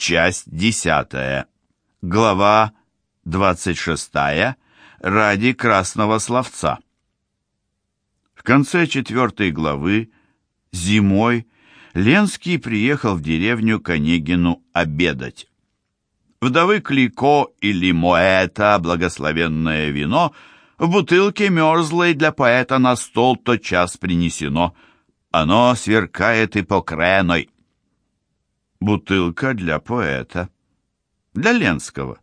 Часть десятая. Глава двадцать шестая. Ради красного словца. В конце четвертой главы зимой Ленский приехал в деревню к Онегину обедать. Вдовы Клико или Моэта благословенное вино в бутылке мерзлой для поэта на стол тотчас принесено. Оно сверкает и покреной. Бутылка для поэта. Для Ленского.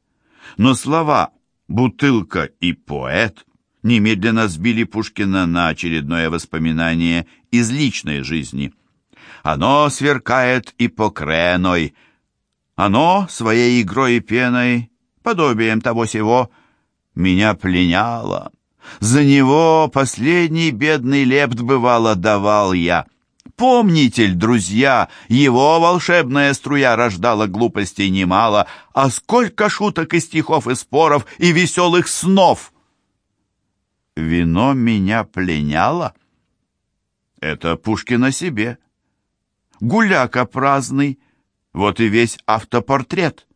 Но слова «бутылка» и «поэт» немедленно сбили Пушкина на очередное воспоминание из личной жизни. Оно сверкает и покреной, оно своей игрой и пеной, подобием того сего, меня пленяло. За него последний бедный лепт бывало давал я. Помните, друзья, его волшебная струя рождала глупостей немало, а сколько шуток и стихов и споров и веселых снов! Вино меня пленяло? Это Пушкин себе. Гуляка праздный, вот и весь автопортрет.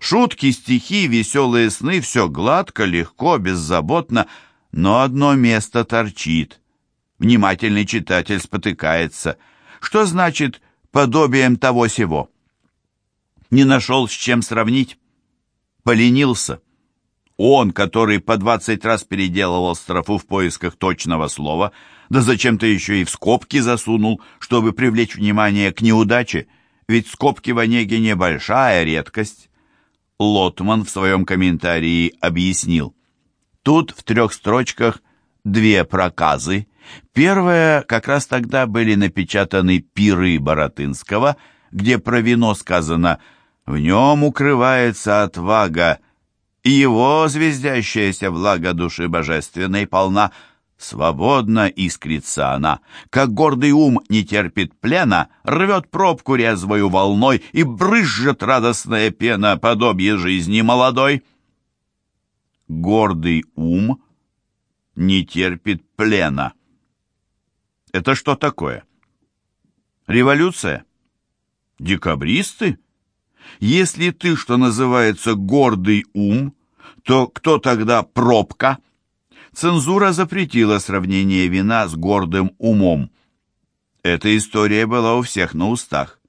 Шутки, стихи, веселые сны — все гладко, легко, беззаботно, но одно место торчит. Внимательный читатель спотыкается. Что значит «подобием того сего»? Не нашел с чем сравнить? Поленился. Он, который по двадцать раз переделывал строфу в поисках точного слова, да зачем-то еще и в скобки засунул, чтобы привлечь внимание к неудаче, ведь скобки в Онегине большая редкость. Лотман в своем комментарии объяснил. Тут в трех строчках две проказы. Первая как раз тогда были напечатаны пиры Боротынского, где про вино сказано «В нем укрывается отвага, и его звездящаяся влага души божественной полна». Свободно искрится она, как гордый ум не терпит плена, рвет пробку резвою волной и брызжет радостная пена подобие жизни молодой. Гордый ум не терпит плена. Это что такое? Революция? Декабристы? Если ты, что называется, гордый ум, то кто тогда пробка? цензура запретила сравнение вина с гордым умом. Эта история была у всех на устах.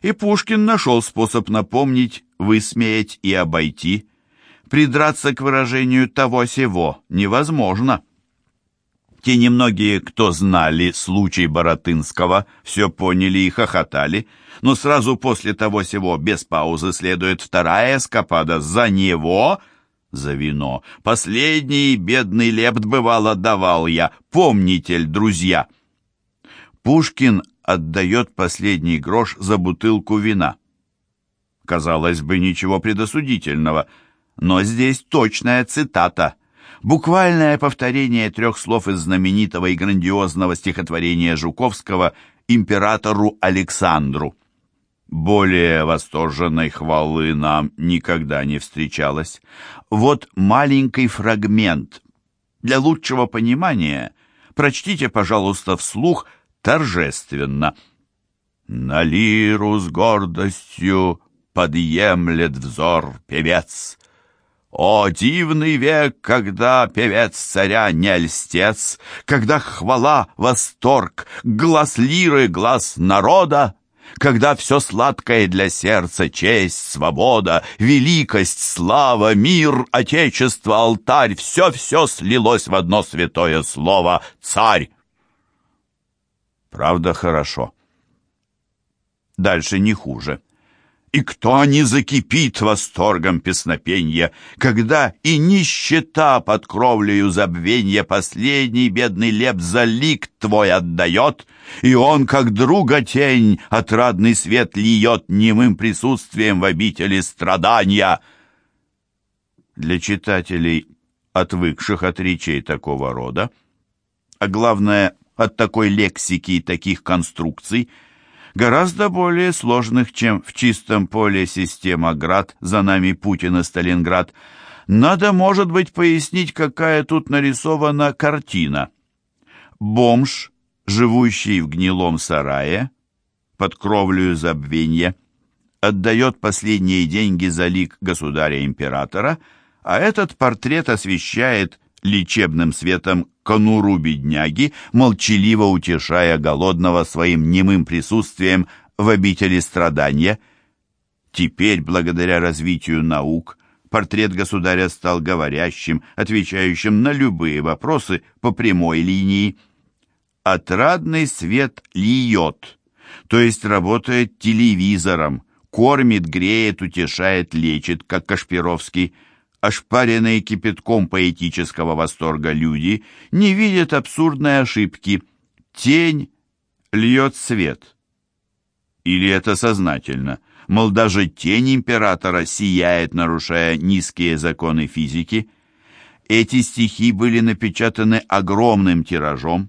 И Пушкин нашел способ напомнить, высмеять и обойти. Придраться к выражению того-сего невозможно. Те немногие, кто знали случай Боротынского, все поняли и хохотали, но сразу после того-сего без паузы следует вторая эскапада «За него!» за вино. Последний бедный лепт бывало давал я, помните, друзья. Пушкин отдает последний грош за бутылку вина. Казалось бы, ничего предосудительного, но здесь точная цитата. Буквальное повторение трех слов из знаменитого и грандиозного стихотворения Жуковского «Императору Александру». Более восторженной хвалы нам никогда не встречалось. Вот маленький фрагмент. Для лучшего понимания прочтите, пожалуйста, вслух торжественно. На лиру с гордостью подъемлет взор певец. О, дивный век, когда певец царя не льстец, Когда хвала, восторг, глаз лиры, глаз народа когда все сладкое для сердца, честь, свобода, великость, слава, мир, отечество, алтарь, все-все слилось в одно святое слово «царь». Правда, хорошо. Дальше не хуже. И кто не закипит восторгом песнопенья, Когда и нищета под кровлею забвенья Последний бедный леп за лик твой отдает, И он, как друга тень, отрадный свет льет Немым присутствием в обители страдания. Для читателей, отвыкших от речей такого рода, а главное, от такой лексики и таких конструкций — гораздо более сложных, чем в чистом поле система «Град», за нами Путин и Сталинград. Надо, может быть, пояснить, какая тут нарисована картина. Бомж, живущий в гнилом сарае, под кровлю забвенья, отдает последние деньги за лик государя-императора, а этот портрет освещает лечебным светом конуру бедняги, молчаливо утешая голодного своим немым присутствием в обители страдания. Теперь, благодаря развитию наук, портрет государя стал говорящим, отвечающим на любые вопросы по прямой линии. Отрадный свет льет, то есть работает телевизором, кормит, греет, утешает, лечит, как Кашпировский. Ошпаренные кипятком поэтического восторга люди не видят абсурдной ошибки. Тень льет свет. Или это сознательно? Мол, даже тень императора сияет, нарушая низкие законы физики. Эти стихи были напечатаны огромным тиражом.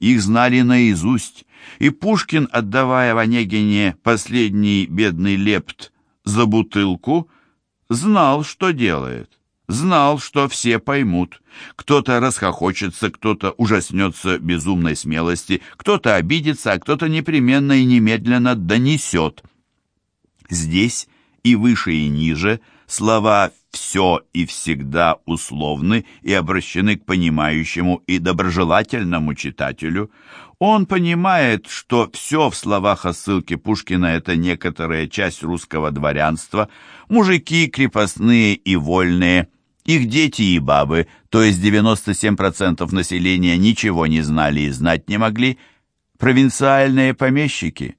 Их знали наизусть, и Пушкин, отдавая в Онегине последний бедный лепт за бутылку, знал, что делает. Знал, что все поймут. Кто-то расхохочется, кто-то ужаснется безумной смелости, кто-то обидится, а кто-то непременно и немедленно донесет. Здесь и выше, и ниже слова «все» и «всегда» условны и обращены к понимающему и доброжелательному читателю. Он понимает, что все в словах о ссылке Пушкина – это некоторая часть русского дворянства, мужики крепостные и вольные, их дети и бабы, то есть 97% населения ничего не знали и знать не могли, провинциальные помещики.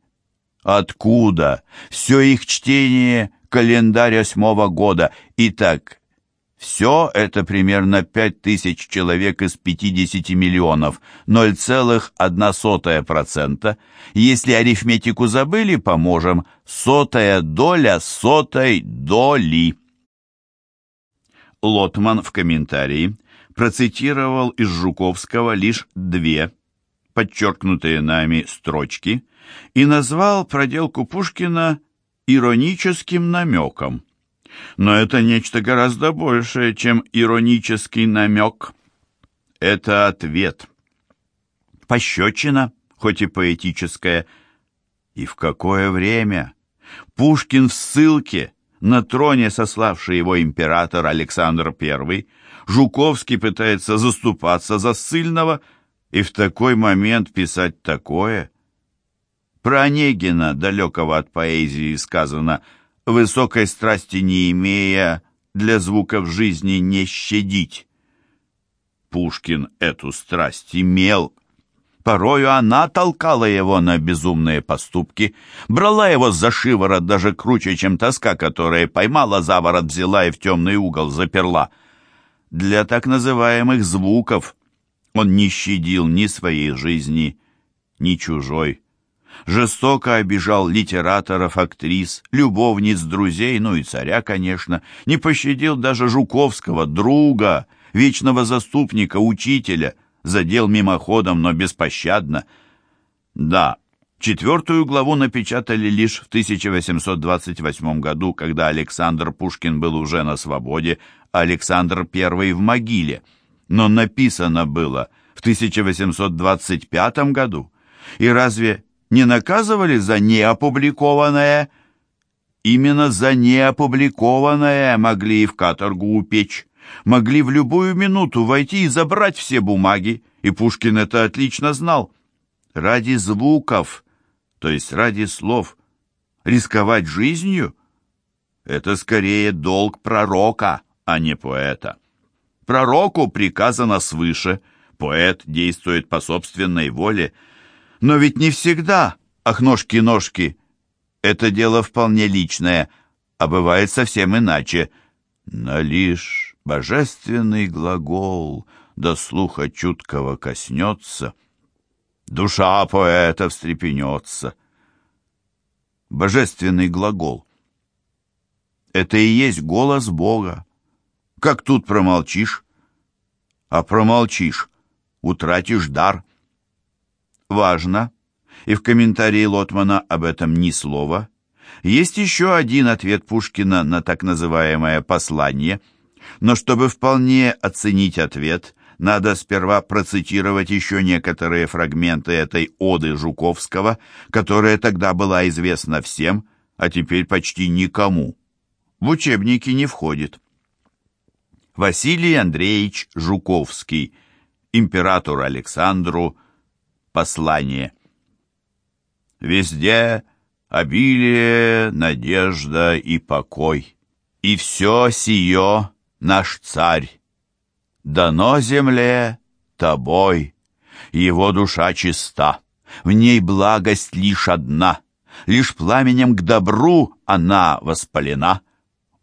Откуда? Все их чтение – календарь восьмого года. Итак, все это примерно 5000 человек из 50 миллионов, 0,1%. Если арифметику забыли, поможем. Сотая доля сотой доли. Лотман в комментарии процитировал из Жуковского лишь две, подчеркнутые нами строчки, и назвал проделку Пушкина ироническим намеком. Но это нечто гораздо большее, чем иронический намек. Это ответ. Пощечина, хоть и поэтическая. И в какое время? Пушкин в ссылке, на троне сославший его император Александр I, Жуковский пытается заступаться за ссыльного, и в такой момент писать такое. Про Онегина, далекого от поэзии, сказано – высокой страсти не имея, для звуков жизни не щадить. Пушкин эту страсть имел. Порою она толкала его на безумные поступки, брала его за шиворот даже круче, чем тоска, которая поймала за ворот, взяла и в темный угол заперла. Для так называемых звуков он не щадил ни своей жизни, ни чужой жестоко обижал литераторов, актрис, любовниц, друзей, ну и царя, конечно, не пощадил даже Жуковского, друга, вечного заступника, учителя, задел мимоходом, но беспощадно. Да, четвертую главу напечатали лишь в 1828 году, когда Александр Пушкин был уже на свободе, а Александр I в могиле. Но написано было в 1825 году. И разве не наказывали за неопубликованное? Именно за неопубликованное могли и в каторгу упечь. Могли в любую минуту войти и забрать все бумаги, и Пушкин это отлично знал. Ради звуков, то есть ради слов, рисковать жизнью — это скорее долг пророка, а не поэта. Пророку приказано свыше, поэт действует по собственной воле — но ведь не всегда, ах, ножки-ножки. Это дело вполне личное, а бывает совсем иначе. Но лишь божественный глагол до слуха чуткого коснется, душа поэта встрепенется. Божественный глагол. Это и есть голос Бога. Как тут промолчишь? А промолчишь, утратишь дар важно, и в комментарии Лотмана об этом ни слова, есть еще один ответ Пушкина на так называемое «послание», но чтобы вполне оценить ответ, надо сперва процитировать еще некоторые фрагменты этой оды Жуковского, которая тогда была известна всем, а теперь почти никому. В учебники не входит. Василий Андреевич Жуковский, императору Александру, послание. Везде обилие, надежда и покой, и все сие наш царь. Дано земле тобой, его душа чиста, в ней благость лишь одна, лишь пламенем к добру она воспалена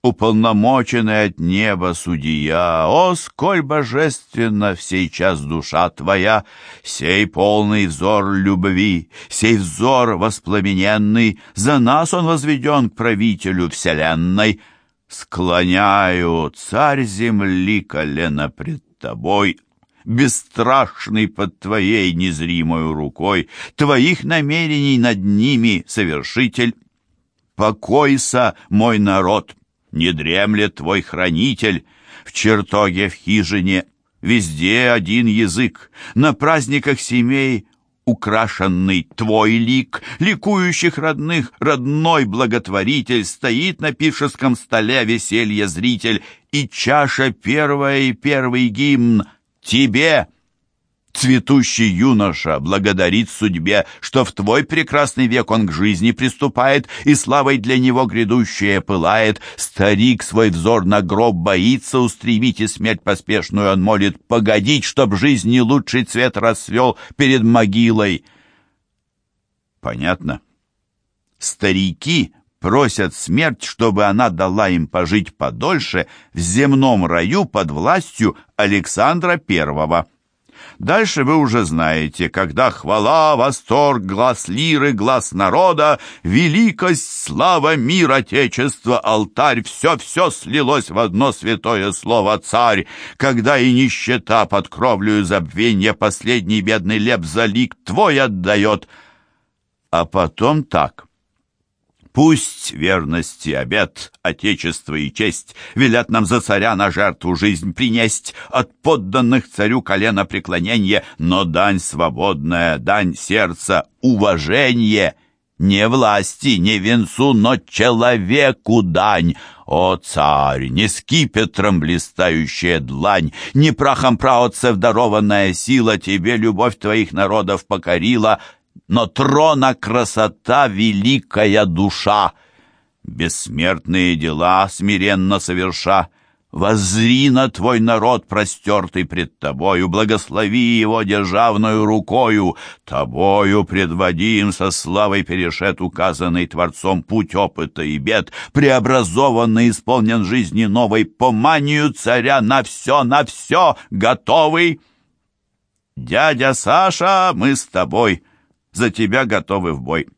уполномоченный от неба судья, О, сколь божественно в сей час душа твоя, Сей полный взор любви, сей взор воспламененный, За нас он возведен к правителю вселенной. Склоняю, царь земли, колено пред тобой, Бесстрашный под твоей незримой рукой, Твоих намерений над ними совершитель. Покойся, мой народ, не дремлет твой хранитель в чертоге в хижине, везде один язык, на праздниках семей украшенный твой лик, ликующих родных, родной благотворитель, стоит на пившеском столе веселье зритель, и чаша первая и первый гимн тебе — Цветущий юноша благодарит судьбе, что в твой прекрасный век он к жизни приступает, и славой для него грядущее пылает. Старик свой взор на гроб боится устремить, и смерть поспешную он молит погодить, чтоб жизни лучший цвет расцвел перед могилой. Понятно? Старики просят смерть, чтобы она дала им пожить подольше в земном раю под властью Александра Первого. Дальше вы уже знаете, когда хвала, восторг, глаз лиры, глаз народа, великость, слава, мир, отечество, алтарь, все-все слилось в одно святое слово «царь», когда и нищета под кровлю забвенья последний бедный леп за лик твой отдает. А потом так. Пусть верность и обет, отечество и честь велят нам за царя на жертву жизнь принесть, от подданных царю колено преклонение, но дань свободная, дань сердца, уважение, не власти, не венцу, но человеку дань. О, царь, не скипетром блистающая длань, не прахом праотцев дарованная сила тебе любовь твоих народов покорила — но трона красота великая душа. Бессмертные дела смиренно соверша, Воззри на твой народ, простертый пред тобою, Благослови его державную рукою, Тобою предводим со славой перешет указанный Творцом путь опыта и бед, Преобразованный, исполнен жизни новой, По манию царя на все, на все готовый. Дядя Саша, мы с тобой, за тебя готовы в бой.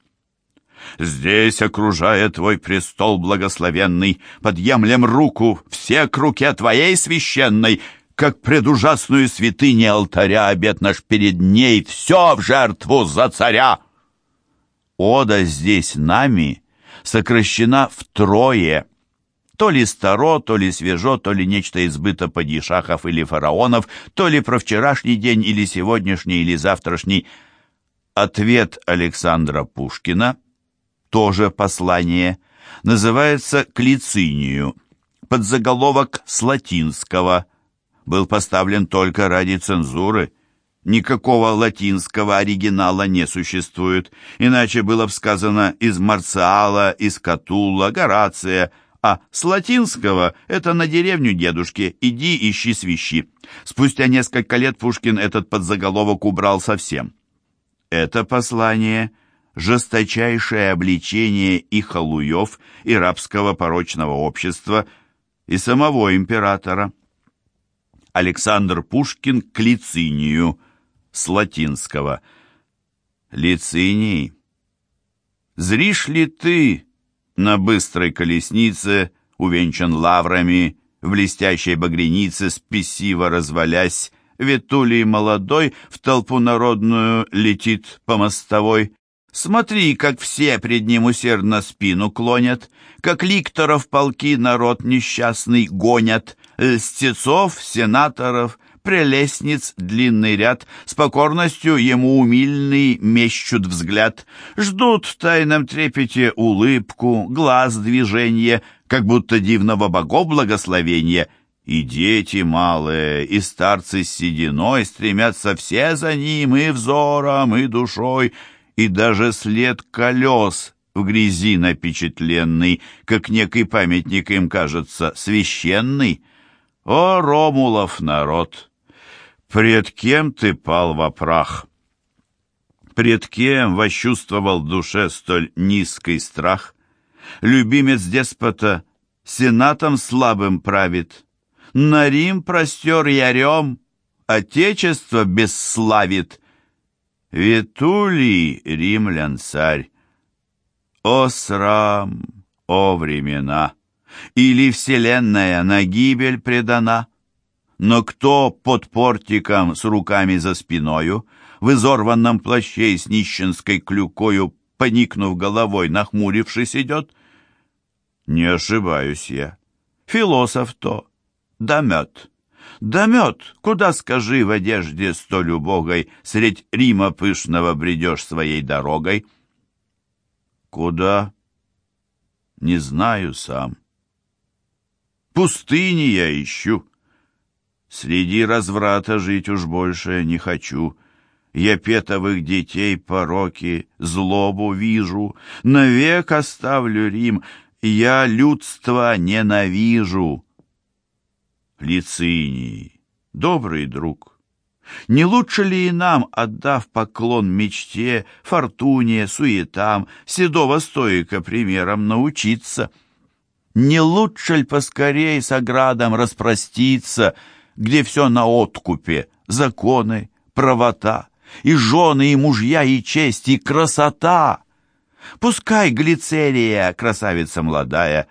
Здесь, окружая твой престол благословенный, подъемлем руку все к руке твоей священной, как пред ужасную святыне алтаря обед наш перед ней, все в жертву за царя. Ода здесь нами сокращена втрое, то ли старо, то ли свежо, то ли нечто избыто падишахов или фараонов, то ли про вчерашний день или сегодняшний или завтрашний – Ответ Александра Пушкина, тоже послание, называется «К Лицинию». Подзаголовок с латинского был поставлен только ради цензуры. Никакого латинского оригинала не существует, иначе было бы сказано из Марциала, из Катула, Горация, а с латинского это на деревню дедушки, иди ищи свищи. Спустя несколько лет Пушкин этот подзаголовок убрал совсем. Это послание – жесточайшее обличение и халуев, и рабского порочного общества, и самого императора. Александр Пушкин к Лицинию, с латинского. Лициний, зришь ли ты на быстрой колеснице, увенчан лаврами, в блестящей багренице, спесиво развалясь, Ветулий молодой в толпу народную летит по мостовой. Смотри, как все пред ним усердно спину клонят, как ликторов полки народ несчастный гонят, льстецов, сенаторов, прелестниц длинный ряд, с покорностью ему умильный мещут взгляд, ждут в тайном трепете улыбку, глаз движение, как будто дивного богов благословения — и дети малые, и старцы с сединой стремятся все за ним и взором, и душой, и даже след колес в грязи напечатленный, как некий памятник им кажется, священный. О, Ромулов народ! Пред кем ты пал во прах? Пред кем вощувствовал в душе столь низкий страх? Любимец деспота сенатом слабым правит, На Рим простер ярем, Отечество бесславит. Витулий, римлян царь, о срам, о времена! Или вселенная на гибель предана? Но кто под портиком с руками за спиною, в изорванном плаще с нищенской клюкою, поникнув головой, нахмурившись, идет? Не ошибаюсь я. Философ то, Да мед, куда, скажи, в одежде столь убогой, Средь Рима пышного бредешь своей дорогой — Куда? Не знаю сам. Пустыни я ищу. Среди разврата жить уж больше не хочу. Я петовых детей пороки, злобу вижу. Навек оставлю Рим, я людство ненавижу. Лициний, добрый друг, не лучше ли и нам, отдав поклон мечте, фортуне, суетам, седого стоика примером научиться? Не лучше ли поскорей с оградом распроститься, где все на откупе, законы, правота, и жены, и мужья, и честь, и красота? Пускай глицерия, красавица молодая,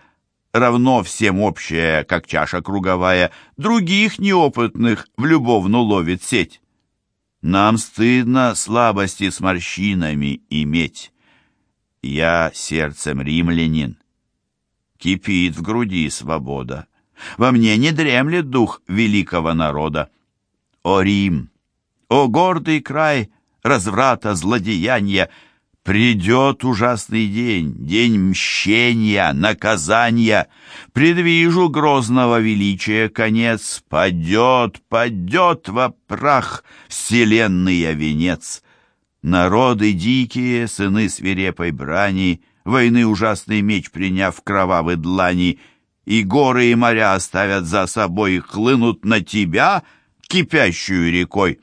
равно всем общая, как чаша круговая, других неопытных в любовну ловит сеть. Нам стыдно слабости с морщинами иметь. Я сердцем римлянин. Кипит в груди свобода. Во мне не дремлет дух великого народа. О, Рим! О, гордый край разврата, злодеяния! Придет ужасный день, день мщения, наказания. Предвижу грозного величия конец. Падет, падет во прах вселенный венец. Народы дикие, сыны свирепой брани, Войны ужасный меч приняв кровавы длани, И горы и моря оставят за собой, Хлынут на тебя кипящую рекой.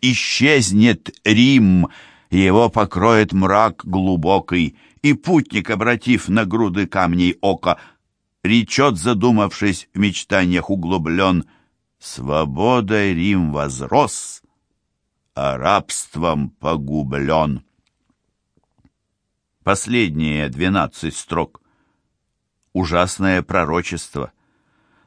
Исчезнет Рим, его покроет мрак глубокий, и путник, обратив на груды камней око, речет, задумавшись в мечтаниях углублен, «Свободой Рим возрос, а рабством погублен». Последние двенадцать строк. Ужасное пророчество.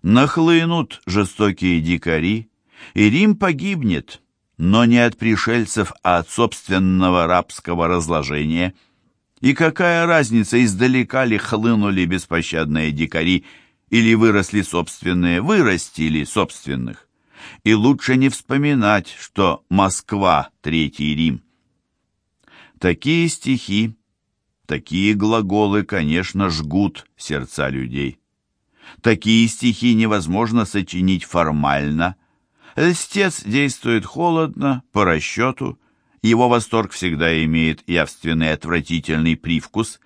Нахлынут жестокие дикари, и Рим погибнет, но не от пришельцев, а от собственного рабского разложения. И какая разница, издалека ли хлынули беспощадные дикари, или выросли собственные, вырастили собственных. И лучше не вспоминать, что Москва — Третий Рим. Такие стихи, такие глаголы, конечно, жгут сердца людей. Такие стихи невозможно сочинить формально, Льстец действует холодно, по расчету. Его восторг всегда имеет явственный отвратительный привкус.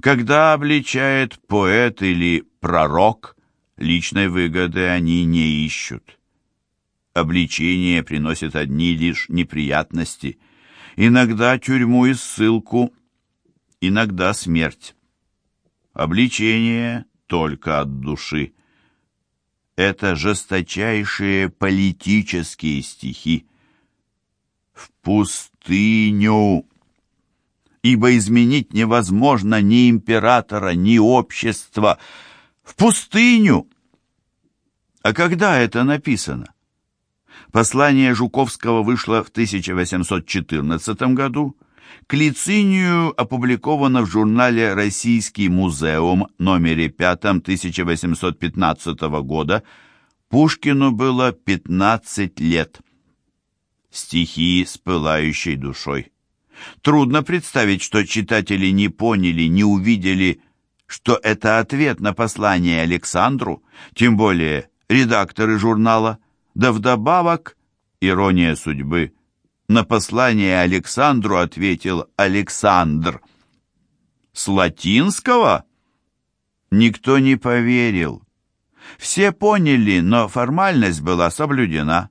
Когда обличает поэт или пророк, личной выгоды они не ищут. Обличение приносит одни лишь неприятности. Иногда тюрьму и ссылку, иногда смерть. Обличение только от души это жесточайшие политические стихи. В пустыню, ибо изменить невозможно ни императора, ни общества. В пустыню! А когда это написано? Послание Жуковского вышло в 1814 году, к Лицинию опубликовано в журнале «Российский музеум» номере 5 1815 года Пушкину было 15 лет. Стихи с пылающей душой. Трудно представить, что читатели не поняли, не увидели, что это ответ на послание Александру, тем более редакторы журнала, да вдобавок, ирония судьбы, на послание Александру ответил Александр. С латинского? Никто не поверил. Все поняли, но формальность была соблюдена.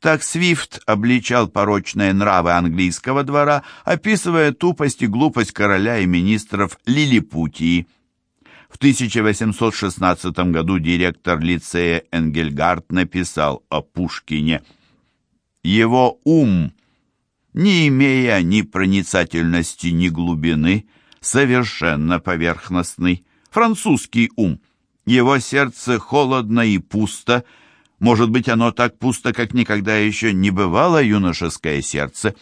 Так Свифт обличал порочные нравы английского двора, описывая тупость и глупость короля и министров Лилипутии. В 1816 году директор лицея Энгельгард написал о Пушкине «Его ум, не имея ни проницательности, ни глубины, совершенно поверхностный, французский ум, его сердце холодно и пусто, — может быть, оно так пусто, как никогда еще не бывало юношеское сердце.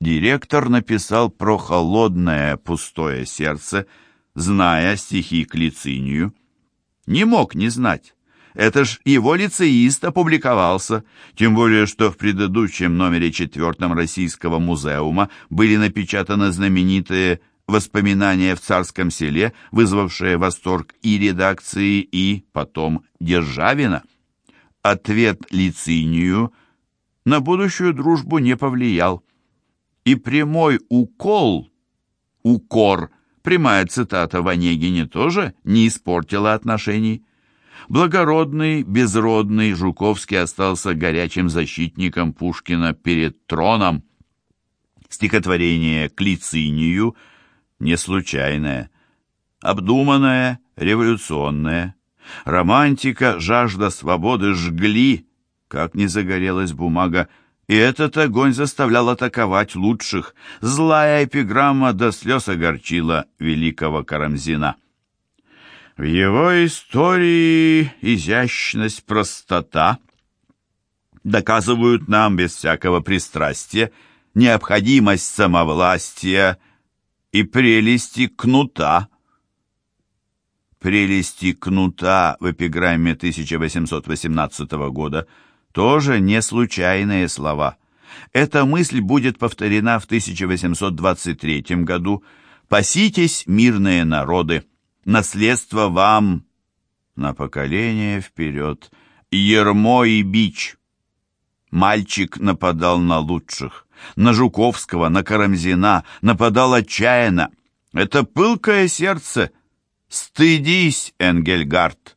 Директор написал про холодное пустое сердце, зная стихи к лицинию. Не мог не знать. Это ж его лицеист опубликовался, тем более, что в предыдущем номере четвертом Российского музеума были напечатаны знаменитые воспоминания в царском селе, вызвавшие восторг и редакции, и потом Державина ответ Лицинию на будущую дружбу не повлиял. И прямой укол, укор, прямая цитата в Онегине тоже не испортила отношений. Благородный, безродный Жуковский остался горячим защитником Пушкина перед троном. Стихотворение к Лицинию не случайное, обдуманное, революционное. Романтика, жажда свободы жгли, как не загорелась бумага, и этот огонь заставлял атаковать лучших. Злая эпиграмма до слез огорчила великого Карамзина. В его истории изящность, простота доказывают нам без всякого пристрастия необходимость самовластия и прелести кнута, прелести кнута в эпиграмме 1818 года тоже не случайные слова. Эта мысль будет повторена в 1823 году. «Паситесь, мирные народы, наследство вам на поколение вперед, ермо и бич». Мальчик нападал на лучших, на Жуковского, на Карамзина, нападал отчаянно. Это пылкое сердце — Стыдись, Энгельгард!